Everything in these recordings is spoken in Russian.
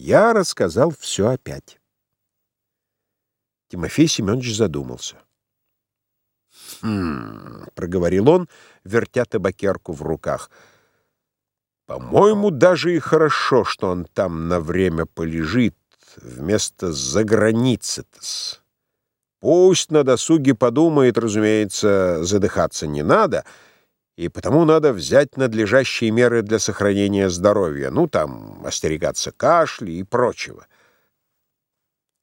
Я рассказал все опять. Тимофей Семенович задумался. «Хм...» — проговорил он, вертя табакерку в руках. «По-моему, даже и хорошо, что он там на время полежит, вместо «за границы-то-с». Пусть на досуге подумает, разумеется, задыхаться не надо, и потому надо взять надлежащие меры для сохранения здоровья, ну, там, остерегаться кашля и прочего.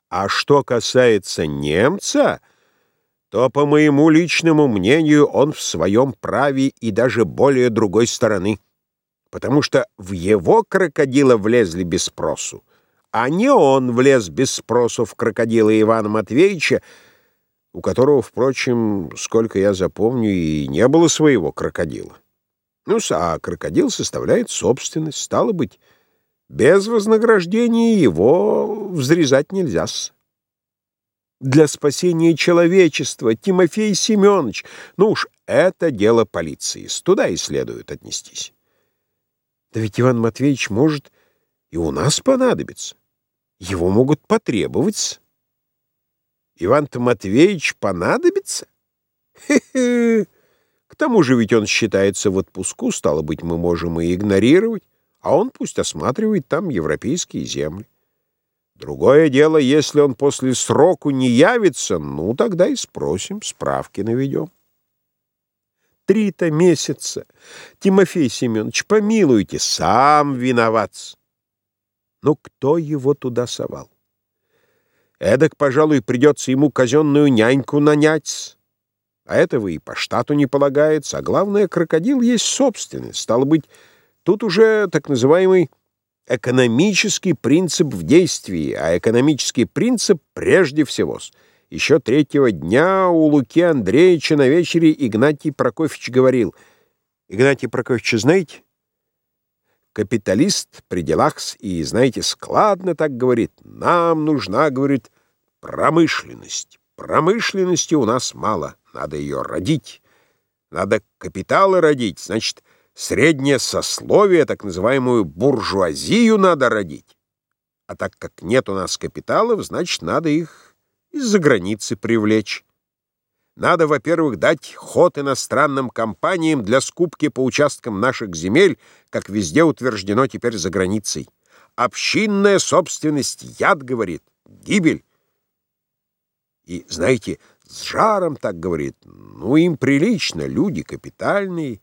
А что касается немца, то, по моему личному мнению, он в своем праве и даже более другой стороны, потому что в его крокодила влезли без спросу, а не он влез без спросу в крокодила Ивана Матвеевича, у которого, впрочем, сколько я запомню, и не было своего крокодила. ну а крокодил составляет собственность, стало быть, без вознаграждения его взрезать нельзя -с. Для спасения человечества, Тимофей Семенович, ну уж это дело полиции, туда и следует отнестись. Да ведь Иван Матвеевич может и у нас понадобиться. Его могут потребовать. Иван-то Матвеевич понадобится? Хе-хе. К тому же ведь он считается в отпуску, стало быть, мы можем и игнорировать, а он пусть осматривает там европейские земли. Другое дело, если он после сроку не явится, ну, тогда и спросим, справки наведем. Три-то месяца. Тимофей Семенович, помилуйте, сам виноват. Но кто его туда совал? Эдак, пожалуй, придется ему казенную няньку нанять. А этого и по штату не полагается. А главное, крокодил есть собственность. Стало быть, тут уже так называемый экономический принцип в действии, а экономический принцип прежде всего. Еще третьего дня у Луки Андреевича на вечере Игнатий Прокофьевич говорил. Игнатий Прокофьевич знаете? Капиталист при делах и, знаете, складно так говорит. Нам нужна, говорит, промышленность. Промышленности у нас мало, надо ее родить. Надо капиталы родить, значит, среднее сословие, так называемую буржуазию надо родить. А так как нет у нас капиталов, значит, надо их из-за границы привлечь. Надо, во-первых, дать ход иностранным компаниям для скупки по участкам наших земель, как везде утверждено теперь за границей. Общинная собственность, яд, говорит, гибель. И, знаете, с жаром так говорит, ну, им прилично, люди капитальные,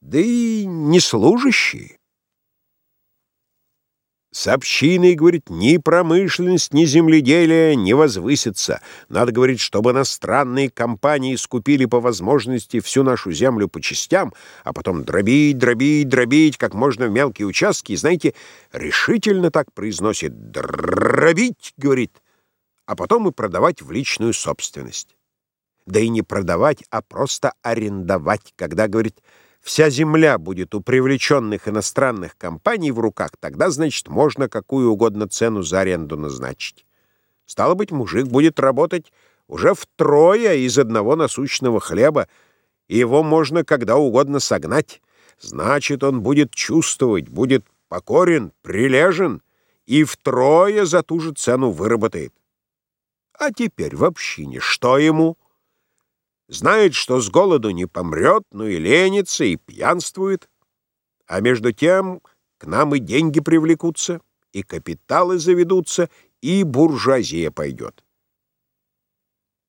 да и не служащие. С общиной, говорит, ни промышленность, ни земледелие не возвысится. Надо, говорит, чтобы иностранные компании скупили по возможности всю нашу землю по частям, а потом дробить, дробить, дробить, как можно в мелкие участки. И, знаете, решительно так произносит «дробить», говорит, а потом и продавать в личную собственность. Да и не продавать, а просто арендовать, когда, говорит, вся земля будет у привлеченных иностранных компаний в руках, тогда, значит, можно какую угодно цену за аренду назначить. Стало быть, мужик будет работать уже втрое из одного насущного хлеба, и его можно когда угодно согнать. Значит, он будет чувствовать, будет покорен, прилежен и втрое за ту же цену выработает. А теперь в общине что ему? Знает, что с голоду не помрет, но и ленится, и пьянствует. А между тем к нам и деньги привлекутся, и капиталы заведутся, и буржуазия пойдет.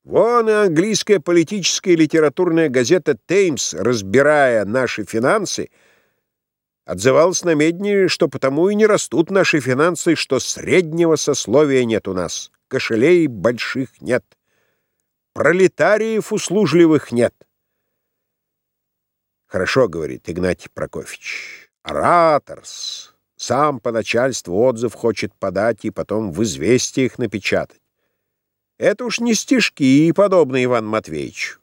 Вон и английская политическая и литературная газета «Теймс», разбирая наши финансы, отзывалась на медне, что потому и не растут наши финансы, что среднего сословия нет у нас, кошелей больших нет. Пролетариев услужливых нет. Хорошо, говорит Игнатий Прокофьевич. Ораторс. Сам по начальству отзыв хочет подать и потом в известиях напечатать. Это уж не стишки, подобные Иван Матвеевич.